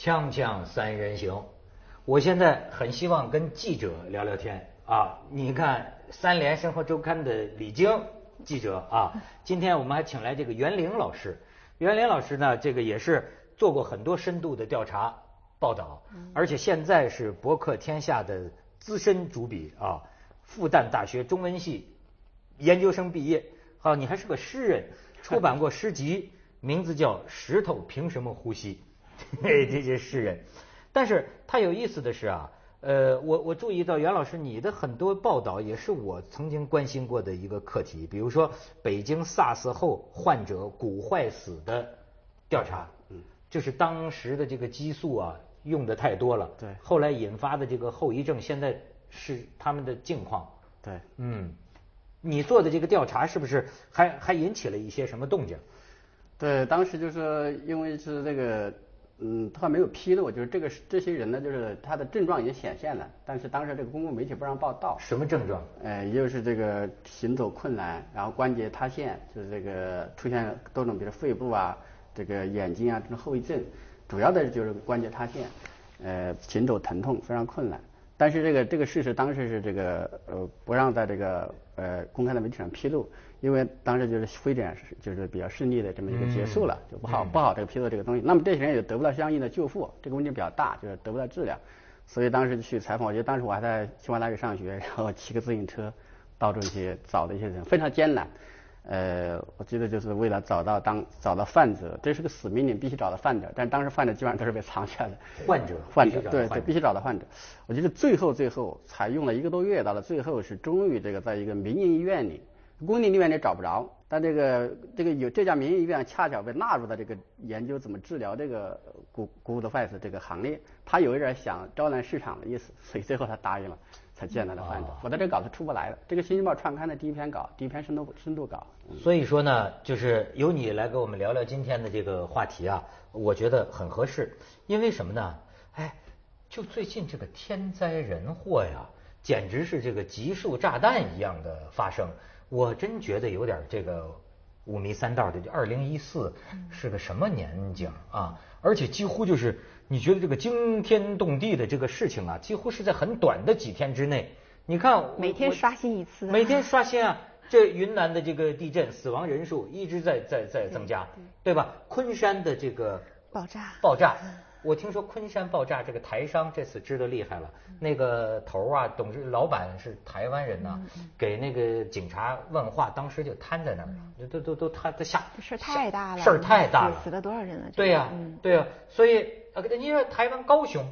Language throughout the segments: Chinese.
锵锵三人行，我现在很希望跟记者聊聊天啊！你看三联生活周刊的李菁记者啊，今天我们还请来这个袁玲老师。袁玲老师呢，这个也是做过很多深度的调查报道，而且现在是博客天下的资深主笔啊，复旦大学中文系研究生毕业。好，你还是个诗人，出版过诗集，名字叫《石头凭什么呼吸》。这些诗人，但是他有意思的是啊，呃，我我注意到袁老师你的很多报道也是我曾经关心过的一个课题，比如说北京 SARS 后患者骨坏死的调查，嗯，就是当时的这个激素啊用的太多了，对，后来引发的这个后遗症，现在是他们的境况，对，嗯，你做的这个调查是不是还还引起了一些什么动静？对，当时就是因为是这个。嗯，他没有披露，就是这个这些人呢，就是他的症状已经显现了，但是当时这个公共媒体不让报道。什么症状？呃，也就是这个行走困难，然后关节塌陷，就是这个出现多种，比如肺部啊，这个眼睛啊这种后遗症，主要的就是关节塌陷，呃，行走疼痛非常困难。但是这个这个事实当时是这个呃不让在这个呃公开的媒体上披露。因为当时就是非典是就是比较顺利的这么一个结束了，就不好不好这个披露这个东西。那么这些人也得不到相应的救护，这个问题比较大，就是得不到治疗。所以当时去采访，我觉得当时我还在清华大学上学，然后骑个自行车到处去找的一些人，非常艰难。呃，我记得就是为了找到当找到患者，这是个死命令，必须找到患者。但当时患者基本上都是被藏起来的。患者，患者，对对，必须找到患者。我记得最后最后才用了一个多月，到了最后是终于这个在一个民营医院里。公立医院里找不着，但这个这个有这家民营医院恰巧被纳入到这个研究怎么治疗这个骨骨的坏死这个行列，他有一点想招揽市场的意思，所以最后他答应了，才见到了患者。否则这稿子出不来了。这个《新京报》创刊的第一篇稿，第一篇深度深度稿。所以说呢，就是由你来给我们聊聊今天的这个话题啊，我觉得很合适。因为什么呢？哎，就最近这个天灾人祸呀，简直是这个集束炸弹一样的发生。我真觉得有点这个五迷三道的。就二零一四是个什么年景啊？而且几乎就是你觉得这个惊天动地的这个事情啊，几乎是在很短的几天之内。你看每天刷新一次，每天刷新啊！这云南的这个地震死亡人数一直在在在增加，对吧？昆山的这个爆炸爆炸。我听说昆山爆炸，这个台商这次知道厉害了。那个头啊，董事老板是台湾人呐，给那个警察问话，当时就瘫在那儿了，都都都瘫都吓。事儿太大了，事儿太大了，死了多少人了？对呀，对呀，所以呃，你说台湾高雄，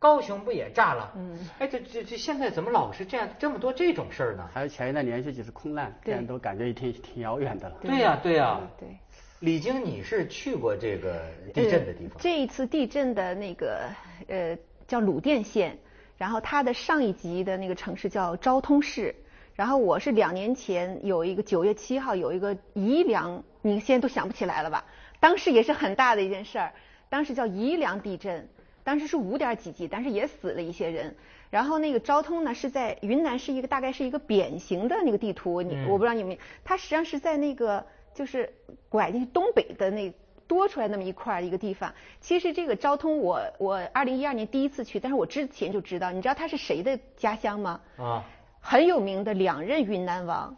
高雄不也炸了？嗯，哎，这这这现在怎么老是这样这么多这种事儿呢？还有前一段连续几次空难，这样都感觉挺挺遥远的了。对呀，对呀，对。李晶，你是去过这个地震的地方？这一次地震的那个呃叫鲁甸县，然后它的上一级的那个城市叫昭通市，然后我是两年前有一个九月七号有一个宜良，你现在都想不起来了吧？当时也是很大的一件事儿，当时叫宜良地震，当时是五点几级，但是也死了一些人。然后那个昭通呢是在云南，是一个大概是一个扁形的那个地图，你我不知道你们，它实际上是在那个。就是拐进东北的那多出来那么一块一个地方。其实这个昭通，我我二零一二年第一次去，但是我之前就知道。你知道他是谁的家乡吗？啊，很有名的两任云南王，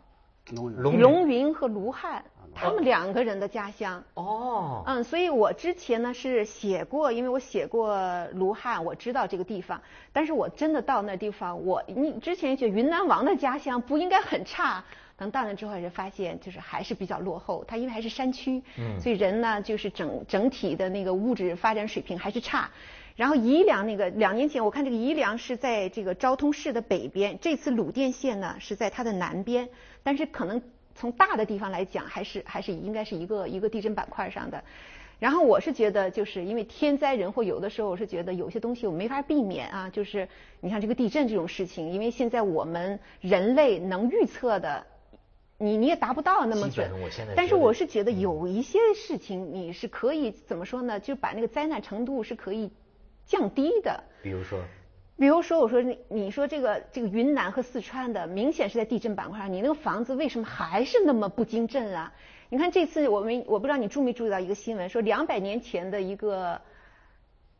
龙云和卢汉，他们两个人的家乡。哦，嗯，所以我之前呢是写过，因为我写过卢汉，我知道这个地方。但是我真的到那地方，我你之前觉得云南王的家乡不应该很差。等到那之后，人发现就是还是比较落后。它因为还是山区，嗯，所以人呢就是整整体的那个物质发展水平还是差。然后宜良那个两年前，我看这个宜良是在这个昭通市的北边，这次鲁甸县呢是在它的南边。但是可能从大的地方来讲，还是还是应该是一个一个地震板块上的。然后我是觉得，就是因为天灾人祸，有的时候我是觉得有些东西我没法避免啊。就是你看这个地震这种事情，因为现在我们人类能预测的。你你也达不到那么准，但是我是觉得有一些事情你是可以怎么说呢？就把那个灾难程度是可以降低的。比如说，比如说我说你你说这个这个云南和四川的明显是在地震板块上，你那个房子为什么还是那么不经震啊？你看这次我们我不知道你注没注意到一个新闻，说两百年前的一个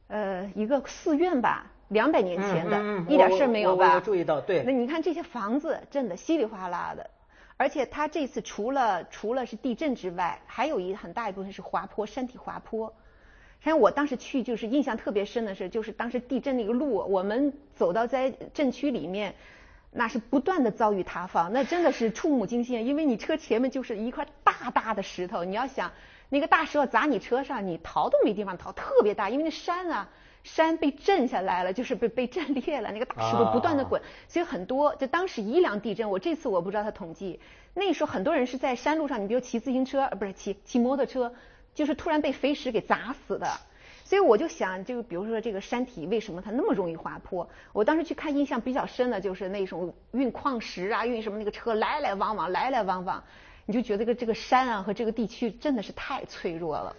呃，一个寺院吧，两百年前的，嗯嗯嗯一点事儿没有吧？我我我注意到对那你看这些房子，震得稀里哗啦的，而且它这次除了除了是地震之外，还有一很大一部分是滑坡，山体滑坡。实际上我当时去，就是印象特别深的是，就是当时地震那个路，我们走到在震区里面，那是不断的遭遇塌方，那真的是触目惊心，因为你车前面就是一块大大的石头，你要想那个大石头砸你车上，你逃都没地方逃，特别大，因为那山啊。山被震下来了，就是被被震裂了，那个大石头不断的滚，所以很多就当时宜良地震，我这次我不知道他统计，那时候很多人是在山路上，你比如骑自行车，呃不是骑骑摩托车，就是突然被飞石给砸死的。所以我就想，就比如说这个山体为什么它那么容易滑坡？我当时去看，印象比较深的就是那种运矿石啊，运什么那个车来来往往，来来往往，你就觉得这个这个山啊和这个地区真的是太脆弱了。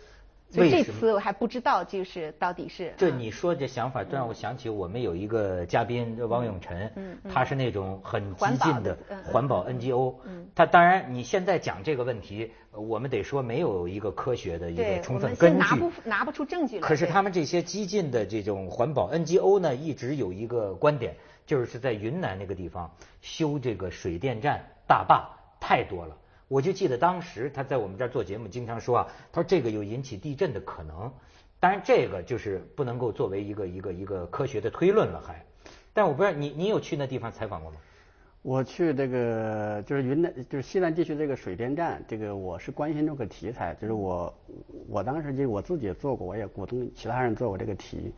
所以这次我还不知道，就是到底是这嗯你说这想法，让我想起我们有一个嘉宾汪永晨，他是那种很激进的环保 NGO。他当然，你现在讲这个问题，呃我们得说没有一个科学的一个充分根据拿不。拿不出证据来。可是他们这些激进的这种环保 NGO 呢，一直有一个观点，就是在云南那个地方修这个水电站大坝太多了。我就记得当时他在我们这儿做节目，经常说啊，他说这个有引起地震的可能。当然，这个就是不能够作为一个一个一个科学的推论了，还。但我不知道你你有去那地方采访过吗？我去这个就是云南，就是西南地区这个水电站，这个我是关心这个题材，就是我我当时就我自己做过，我也鼓动其他人做过这个题，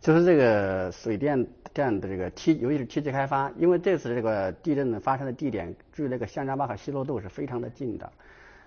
就是这个水电站的这个梯，尤其是梯级开发，因为这次这个地震的发生的地点距那个香扎坝和西洛渡是非常的近的。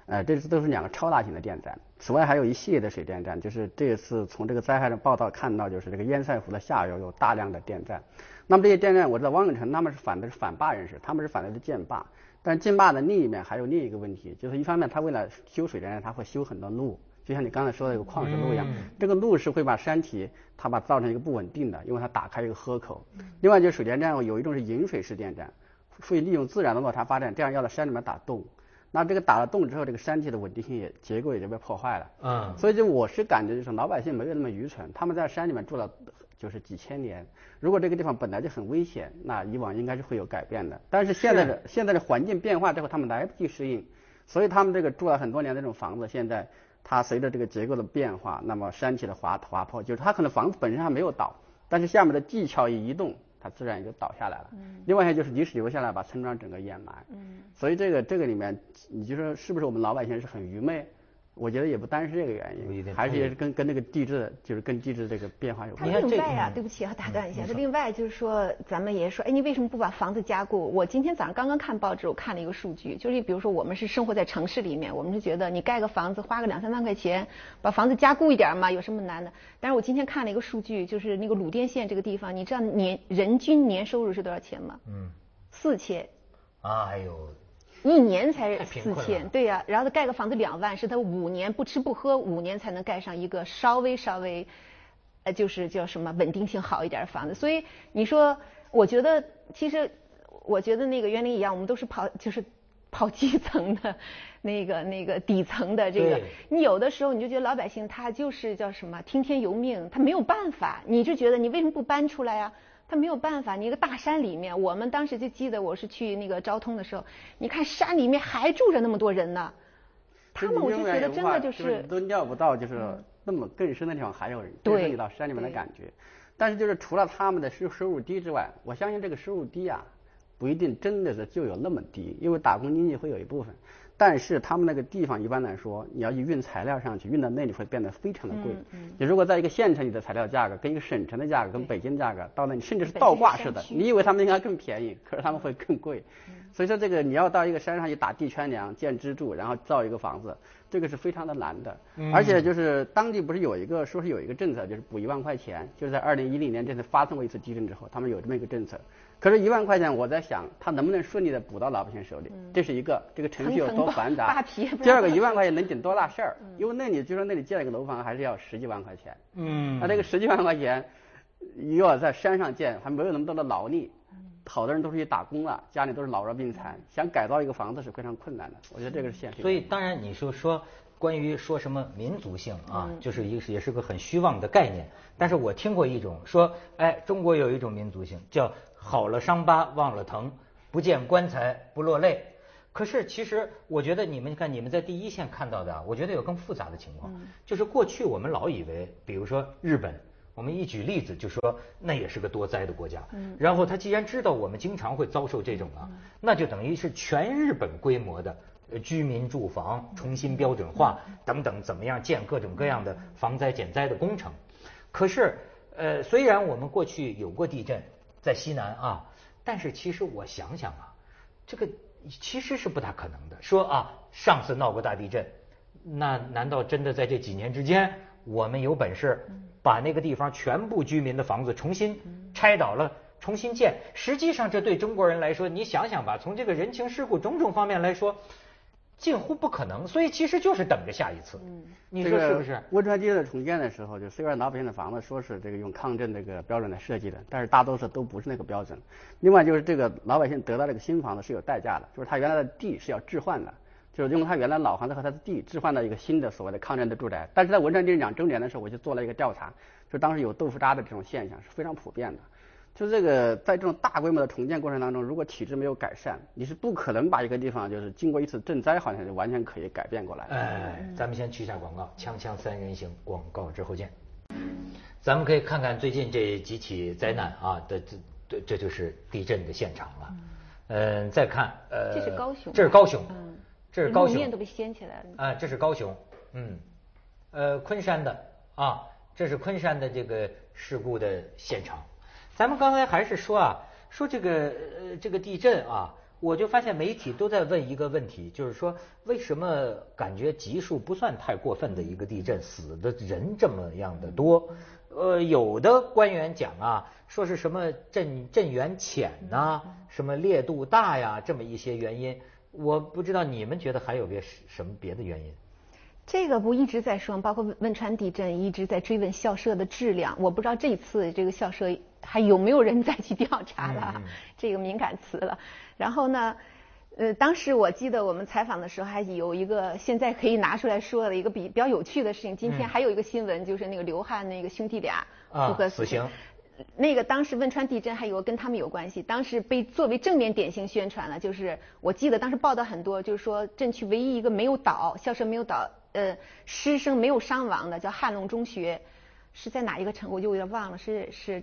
呃，这次都是两个超大型的电站，此外还有一系列的水电站，就是这次从这个灾害的报道看到，就是这个堰塞湖的下游有大量的电站。那么这些电站，我知道汪永成他们是反的是反坝人士，他们是反对的建坝，但建坝的另一面还有另一个问题，就是一方面他为了修水电站，他会修很多路，就像你刚才说的这个矿石路一样，这个路是会把山体它把造成一个不稳定的，因为它打开一个豁口。另外就是水电站有一种是引水式电站，会利用自然的落差发电，这样要在山里面打洞。那这个打了洞之后，这个山体的稳定性也结构也就被破坏了。嗯所以就我是感觉就是老百姓没有那么愚蠢，他们在山里面住了就是几千年，如果这个地方本来就很危险，那以往应该是会有改变的。但是现在的现在的环境变化之后，他们来不及适应，所以他们这个住了很多年的这种房子，现在它随着这个结构的变化，那么山体的滑滑坡，就是它可能房子本身还没有倒，但是下面的地壳一移动，它自然也就倒下来了。嗯另外一个就是泥石流下来，把村庄整个掩埋。嗯所以这个这个里面，你就说是不是我们老百姓是很愚昧？我觉得也不单是这个原因，还是也是跟跟那个地质，就是跟地质这个变化有它关。另外啊嗯，对不起要，打断一下。这另外就是说，咱们也说，哎，你为什么不把房子加固？我今天早上刚刚看报纸，我看了一个数据，就是比如说我们是生活在城市里面，我们是觉得你盖个房子花个两三万块钱，把房子加固一点嘛，有什么难的？但是我今天看了一个数据，就是那个鲁甸县这个地方，你知道年人均年收入是多少钱吗？嗯，四千，哎呦，一年才四千，对呀、然后他盖个房子两万，是他五年不吃不喝五年才能盖上一个稍微稍微，呃，就是叫什么稳定性好一点的房子。所以你说，我觉得其实我觉得那个园林一样，我们都是跑就是跑基层的，那个那个底层的这个，你有的时候你就觉得老百姓他就是叫什么听天由命，他没有办法，你就觉得你为什么不搬出来呀、他没有办法，你一个大山里面，我们当时就记得我是去那个昭通的时候，你看山里面还住着那么多人呢，他们我就觉得真的就就是都料不到，就是那么更深的地方还有人，对更深你到山里面的感觉。但是就是除了他们的收收入低之外，我相信这个收入低啊，不一定真的是就有那么低，因为打工经济会有一部分。但是他们那个地方一般来说，你要去运材料上去，运到那里会变得非常的贵。嗯你如果在一个县城里的材料价格跟一个省城的价格跟北京价格到那里，甚至是倒挂式的，你以为他们应该更便宜，可是他们会更贵。所以说这个你要到一个山上去打地圈梁、建支柱，然后造一个房子，这个是非常的难的。而且就是当地不是有一个说是有一个政策，就是补一万块钱，就是在二零一零年这次发生过一次地震之后，他们有这么一个政策。可是，一万块钱，我在想，他能不能顺利的补到老百姓手里？这是一个，这个程序有多繁杂。第二个，一万块钱能顶多大事儿？因为那里就说那里建一个楼房还是要十几万块钱。嗯那这个十几万块钱，又要在山上建，还没有那么多的劳力，好多人都是去打工了，家里都是老弱病残，想改造一个房子是非常困难的。我觉得这个是现实。所以当然你说说关于说什么民族性啊，就是一个也是个很虚妄的概念。但是我听过一种说，哎，中国有一种民族性，叫好了伤疤忘了疼，不见棺材不落泪。可是其实我觉得你们看你们在第一线看到的，我觉得有更复杂的情况，就是过去我们老以为，比如说日本，我们一举例子就说那也是个多灾的国家。然后他既然知道我们经常会遭受这种啊，那就等于是全日本规模的。居民住房重新标准化等等，怎么样建各种各样的防灾减灾的工程？可是，呃，虽然我们过去有过地震，在西南啊，但是其实我想想啊，这个其实是不大可能的。说啊，上次闹过大地震，那难道真的在这几年之间，我们有本事把那个地方全部居民的房子重新拆倒了，重新建？实际上，这对中国人来说，你想想吧，从这个人情世故种种方面来说。近乎不可能，所以其实就是等着下一次。嗯，你说是不是？汶川地震重建的时候，就虽然老百姓的房子说是这个用抗震这个标准来设计的，但是大多数都不是那个标准。另外就是这个老百姓得到这个新房子是有代价的，就是他原来的地是要置换的，就是用他原来老房子和他的地置换到一个新的所谓的抗震的住宅。但是在汶川地震两周年的时候，我就做了一个调查，就当时有豆腐渣的这种现象是非常普遍的。就这个，在这种大规模的重建过程当中，如果体制没有改善，你是不可能把一个地方就是经过一次赈灾，好像就完全可以改变过来。哎，咱们先去一下广告，锵锵三人行，广告之后见。咱们可以看看最近这几起灾难啊的这这这就是地震的现场了。嗯，再看呃，这是高雄，这是高雄，嗯，这是高雄，面都被掀起来了。啊，这是高雄，嗯，呃，昆山的啊，这是昆山的这个事故的现场。咱们刚才还是说啊，说这个呃这个地震啊，我就发现媒体都在问一个问题，就是说为什么感觉级数不算太过分的一个地震，死的人这么样的多？呃，有的官员讲啊，说是什么震震源浅呐，什么烈度大呀，这么一些原因，我不知道你们觉得还有别什么别的原因？这个不一直在说，包括汶川地震一直在追问校舍的质量，我不知道这次这个校舍还有没有人再去调查了，这个敏感词了。然后呢，呃，当时我记得我们采访的时候还有一个现在可以拿出来说的一个比比较有趣的事情。今天还有一个新闻，就是那个刘汉那个兄弟俩不合死刑。那个当时汶川地震还有跟他们有关系，当时被作为正面典型宣传了，就是我记得当时报道很多，就是说震区唯一一个没有倒校舍没有倒。呃，师生没有伤亡的叫汉龙中学，是在哪一个城？我就有点忘了，是是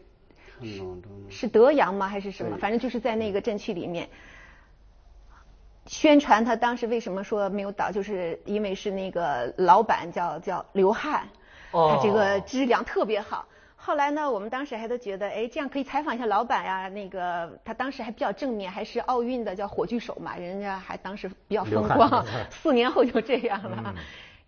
是德阳吗？还是什么？反正就是在那个镇区里面。宣传他当时为什么说没有倒，就是因为是那个老板叫叫刘汉，他这个质量特别好。后来呢，我们当时还都觉得，哎，这样可以采访一下老板呀。那个他当时还比较正面，还是奥运的叫火炬手嘛，人家还当时比较风光。四年后就这样了。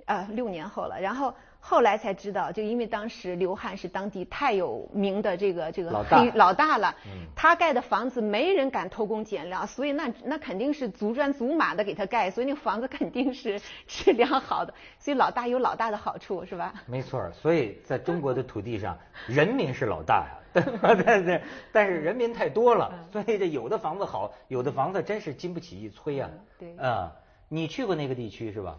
呃，六年后了，然后后来才知道，就因为当时刘汉是当地太有名的这个这个黑老大了，他盖的房子没人敢偷工减料，所以那那肯定是足砖足马的给他盖，所以那个房子肯定是质量好的，所以老大有老大的好处，是吧？没错，所以在中国的土地上，人民是老大呀，对对，但是人民太多了，所以这有的房子好，有的房子真是经不起一催啊。对，啊，你去过那个地区是吧？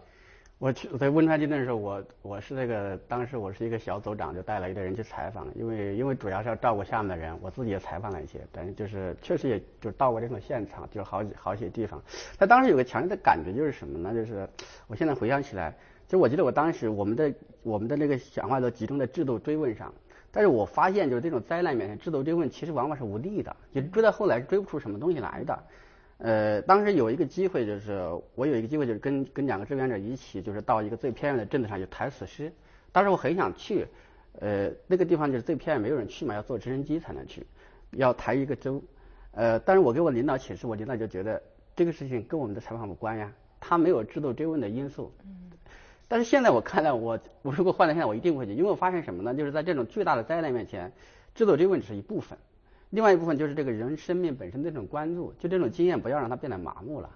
我去在汶川地震的时候，我我是那个当时我是一个小组长，就带了一队人去采访，因为因为主要是要照顾下面的人，我自己也采访了一些，但是就是确实也就到过这种现场，就好几好些地方。但当时有个强烈的感觉就是什么呢？就是我现在回想起来，就我记得我当时我们的我们的那个想法都集中在制度追问上，但是我发现就是这种灾难面前制度追问其实往往是无力的，就追到后来追不出什么东西来的。呃，当时有一个机会，就是我有一个机会，就是跟跟两个志愿者一起，就是到一个最偏远的镇子上去抬死尸。当时我很想去，呃，那个地方就是最偏远，没有人去嘛，要坐直升机才能去，要抬一个周。呃，但是我给我领导请示，我领导就觉得这个事情跟我们的采访无关呀，他没有制度追问的因素。嗯。但是现在我看来，我我如果换了现在，我一定会去，因为我发现什么呢？就是在这种巨大的灾难面前，制度追问只是一部分。另外一部分就是这个人生命本身的这种关注，就这种经验不要让它变得麻木了。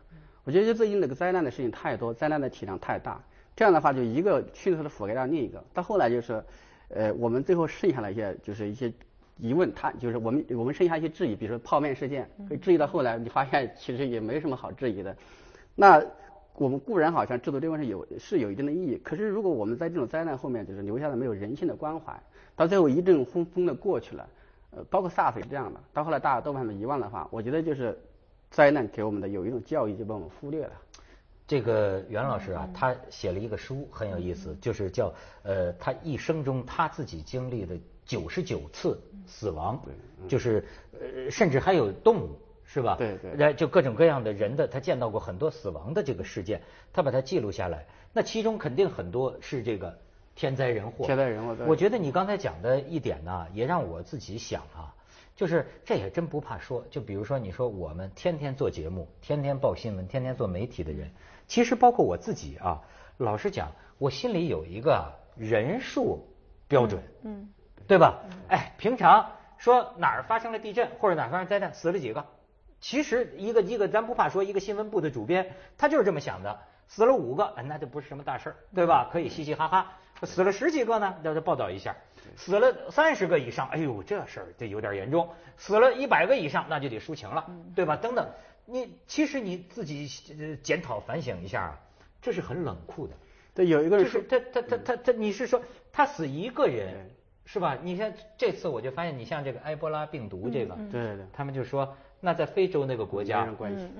我觉得最近那个灾难的事情太多，灾难的体量太大，这样的话就一个迅速的覆盖到另一个。到后来就是，呃，我们最后剩下了一些就是一些疑问，他就是我们我们剩下一些质疑，比如说泡面事件，可以质疑到后来你发现其实也没什么好质疑的。那我们固然好像制度这块是有是有一定的意义，可是如果我们在这种灾难后面就是留下了没有人性的关怀，到最后一阵风风的过去了，呃，包括 SARS 也这样的，到后来大家都把它们遗忘的话，我觉得就是灾难给我们的有一种教育就被我们忽略了。这个袁老师啊，他写了一个书很有意思，就是叫呃，他一生中他自己经历的九十九次死亡，就是呃，甚至还有动物。是吧？对对，那就各种各样的人的，他见到过很多死亡的这个事件，他把它记录下来。那其中肯定很多是这个天灾人祸。天灾人祸。我觉得你刚才讲的一点呢，也让我自己想啊，就是这也真不怕说。就比如说，你说我们天天做节目，天天报新闻，天天做媒体的人，其实包括我自己啊，老实讲，我心里有一个人数标准，嗯，对吧？哎，平常说哪儿发生了地震，或者哪儿发生灾难，死了几个？其实一个一个，咱不怕说，一个新闻部的主编，他就是这么想的。死了五个，那就不是什么大事儿，对吧？可以嘻嘻哈哈。死了十几个呢，那就报道一下。死了三十个以上，哎呦，这事儿这有点严重。死了一百个以上，那就得抒情了，对吧？等等，你其实你自己检讨反省一下啊，这是很冷酷的。对，有一个人是他他他他他，你是说他死一个人是吧？你像这次我就发现，你像这个埃博拉病毒这个，对对，他们就说。那在非洲那个国家，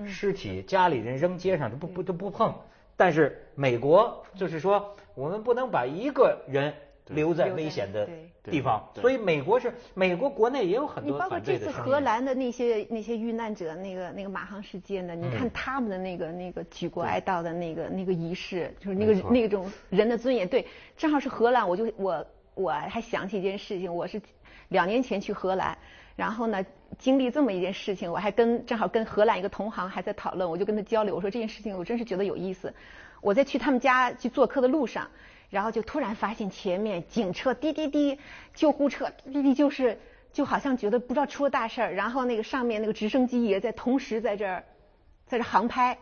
尸体家里人扔街上都不不都不碰。但是美国就是说，我们不能把一个人留在危险的地方。所以美国是美国国内也有很多。你包括这次荷兰的那些那些遇难者，那个那个马航事件的，你看他们的那个那个举国哀悼的那个那个仪式，就是那个那种人的尊严。对，正好是荷兰，我就我我还想起一件事情，我是两年前去荷兰。然后呢，经历这么一件事情，我还跟正好跟荷兰一个同行还在讨论，我就跟他交流，我说这件事情我真是觉得有意思。我在去他们家去做客的路上，然后就突然发现前面警车滴滴滴，救护车滴滴就是就好像觉得不知道出了大事儿，然后那个上面那个直升机也在同时在这儿在这航拍。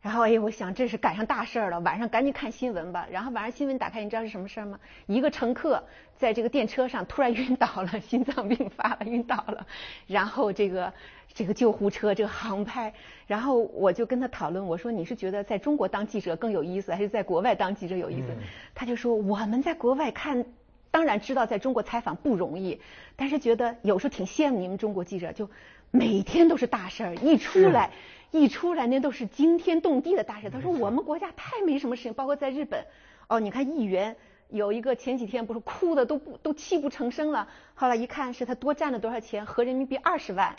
然后哎，我想这是赶上大事儿了，晚上赶紧看新闻吧。然后晚上新闻打开，你知道是什么事儿吗？一个乘客在这个电车上突然晕倒了，心脏病发了，晕倒了。然后这个这个救护车这个航拍，然后我就跟他讨论，我说你是觉得在中国当记者更有意思，还是在国外当记者有意思？他就说我们在国外看，当然知道在中国采访不容易，但是觉得有时候挺羡慕你们中国记者，就每天都是大事儿，一出来。一出来那都是惊天动地的大事。他说我们国家太没什么事情，包括在日本，哦，你看议员有一个前几天不是哭的都不都泣不成声了，后来一看是他多占了多少钱，合人民币二十万，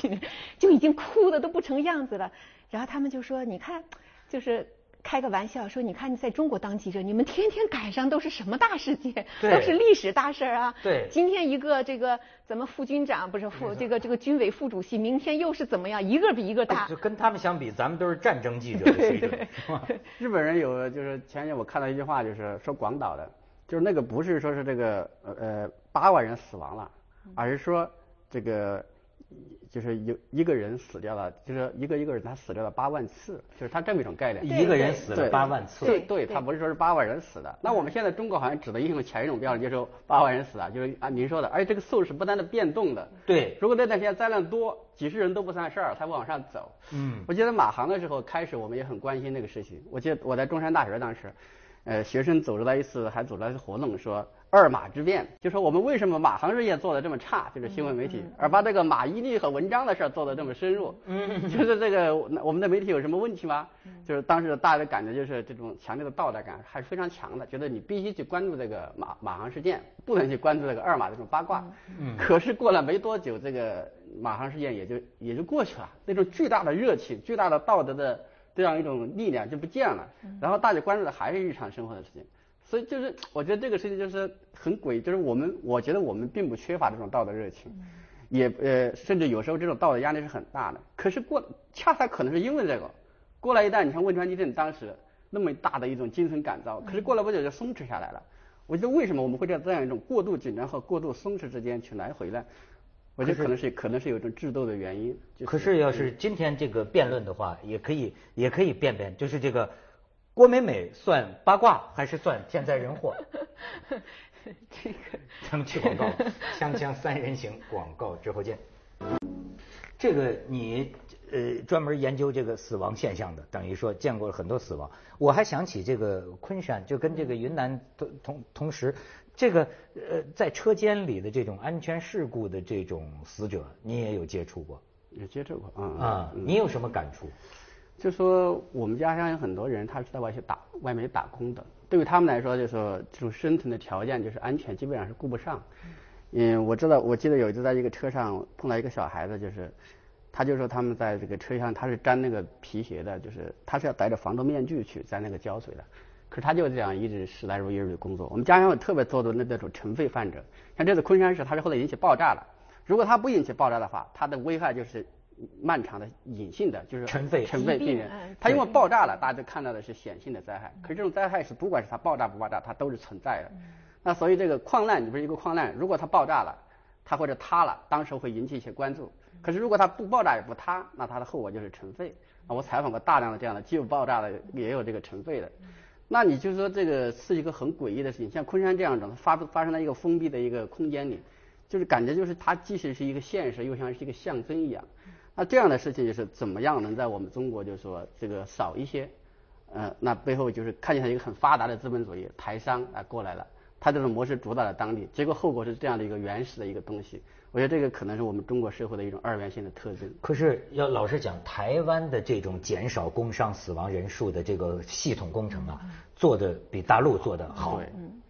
就已经哭的都不成样子了。然后他们就说，你看，就是。开个玩笑说，你看你在中国当记者，你们天天赶上都是什么大事件？都是历史大事啊！对，今天一个这个咱们副军长不是副这个这个军委副主席，明天又是怎么样？一个比一个大。就跟他们相比，咱们都是战争记者的水准。日本人有就是前天我看到一句话，就是说广岛的，就是那个不是说是这个呃呃八万人死亡了，而是说这个。就是有一个人死掉了，就是一个一个人他死掉了八万次，就是他这么一种概念。一个人死了八万次。对对，他不是说是八万人死的。那我们现在中国好像只能用前一种标准，就是八万人死啊，就是按您说的，而且这个数是不断的变动的。对。如果那段时间灾难多，几十人都不算事儿，才会往上走。嗯。我记得马航的时候开始，我们也很关心那个事情。我记得我在中山大学当时，呃，学生组织了一次，还组织了一次活动，说。二马之变，就说我们为什么马航事业做的这么差，就是新闻媒体，而把这个马伊琍和文章的事儿做的这么深入，嗯，就是这个我们的媒体有什么问题吗？就是当时大家的感觉就是这种强烈的道德感还是非常强的，觉得你必须去关注这个马马航事件，不能去关注这个二马这种八卦。嗯，可是过了没多久，这个马航事件也就也就过去了，那种巨大的热情、巨大的道德的这样一种力量就不见了，然后大家关注的还是日常生活的事情。所以就是，我觉得这个事情就是很诡异，就是我们，我觉得我们并不缺乏这种道德热情，也呃，甚至有时候这种道德压力是很大的。可是过，恰恰可能是因为这个，过来一代，你像汶川地震当时那么大的一种精神感召，可是过了不久就松弛下来了。我觉得为什么我们会在这样一种过度紧张和过度松弛之间去来回呢？我觉得可能是可能是有一种制度的原因。可是要是今天这个辩论的话，也可以也可以辩辩，就是这个。郭美美算八卦还是算天灾人祸？这个，咱们去广告，锵锵三人行广告之后见。这个你呃专门研究这个死亡现象的，等于说见过了很多死亡。我还想起这个昆山，就跟这个云南同同同时，这个呃在车间里的这种安全事故的这种死者，你也有接触过？有接触过啊啊，你有什么感触？就说我们家乡有很多人，他是在外去打外面打工的，对于他们来说，就说这种生存的条件就是安全基本上是顾不上。嗯，我知道，我记得有一次在一个车上碰到一个小孩子，就是他就说他们在这个车厢他是粘那个皮鞋的，就是他是要戴着防毒面具去在那个胶水的，可是他就这样一直时来如一日的工作。我们家乡有特别多的那那种尘肺患者，像这次昆山市，他是后来引起爆炸了，如果他不引起爆炸的话，他的危害就是。漫长的隐性的就是尘肺尘肺病人，他因为爆炸了，大家都看到的是显性的灾害。可是这种灾害是不管是它爆炸不爆炸，它都是存在的。那所以这个矿难，你不是一个矿难，如果它爆炸了，它或者塌了，当时会引起一些关注。可是如果它不爆炸也不塌，那它的后果就是尘肺。啊，我采访过大量的这样的既有爆炸的，也有这个尘肺的。那你就说这个是一个很诡异的事情，像昆山这样的发发生在一个封闭的一个空间里，就是感觉就是它既是是一个现实，又像是一个象征一样。那这样的事情就是怎么样能在我们中国就是说这个少一些，呃，那背后就是看见它一个很发达的资本主义台商啊过来了，他这种模式主导了当地，结果后果是这样的一个原始的一个东西。我觉得这个可能是我们中国社会的一种二元性的特征。可是要老实讲，台湾的这种减少工伤死亡人数的这个系统工程啊，做的比大陆做的好。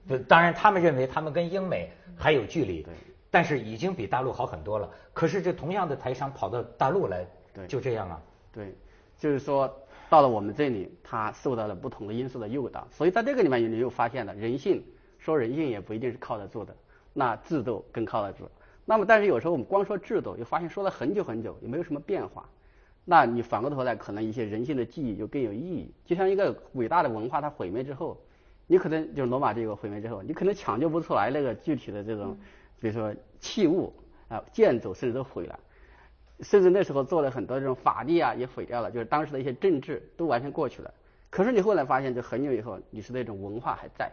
对，当然他们认为他们跟英美还有距离。对。但是已经比大陆好很多了。可是这同样的台商跑到大陆来，对，就这样啊。对，就是说到了我们这里，他受到了不同的因素的诱导。所以在这个里面，你又发现了人性，说人性也不一定是靠得住的，那制度更靠得住。那么，但是有时候我们光说制度，又发现说了很久很久，也没有什么变化。那你反过头来，可能一些人性的记忆就更有意义。就像一个伟大的文化，它毁灭之后，你可能就是罗马帝国毁灭之后，你可能抢救不出来那个具体的这种。比如说器物啊、建筑甚至都毁了，甚至那时候做了很多这种法律啊也毁掉了，就是当时的一些政治都完全过去了。可是你后来发现，就很久以后，你是那种文化还在。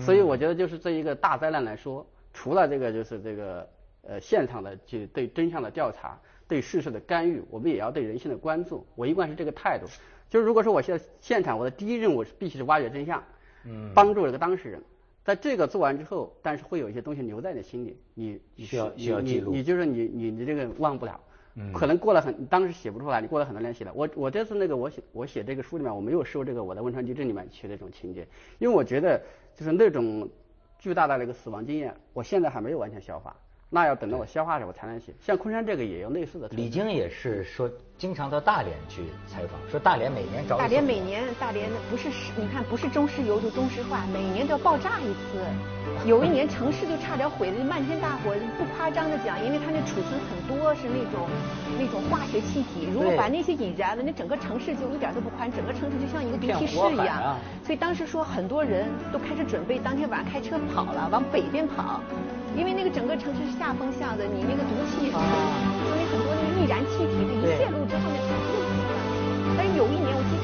所以我觉得就是这一个大灾难来说，除了这个就是这个呃现场的去对真相的调查、对事实的干预，我们也要对人性的关注。我一贯是这个态度。就是如果说我现在现场，我的第一任务是必须是挖掘真相，帮助这个当事人。在这个做完之后，但是会有一些东西留在你心里，你需要需要记录，你就是你你你这个忘不了，可能过了很当时写不出来，你过了很多年写的。我我这次那个我写我写这个书里面，我没有收这个我在汶川地震里面去那种情节，因为我觉得就是那种巨大的那个死亡经验，我现在还没有完全消化。那要等到我消化时候我才能写。像昆山这个也有类似的。李菁也是说，经常到大连去采访，说大连每年找。大连每年大连不是你看不是中石油就中石化，每年都要爆炸一次。有一年城市就差点毁了漫天大火，不夸张的讲，因为它那储存很多是那种那种化学气体，如果把那些引燃了，那整个城市就一点都不宽，整个城市就像一个毒气室一样。所以当时说很多人都开始准备当天晚上开车跑了，往北边跑。因为那个整个城市是下风向的，你那个毒气，说明很多那个易燃气体，它一泄露之后，那城市就死了。但是有一年我记得特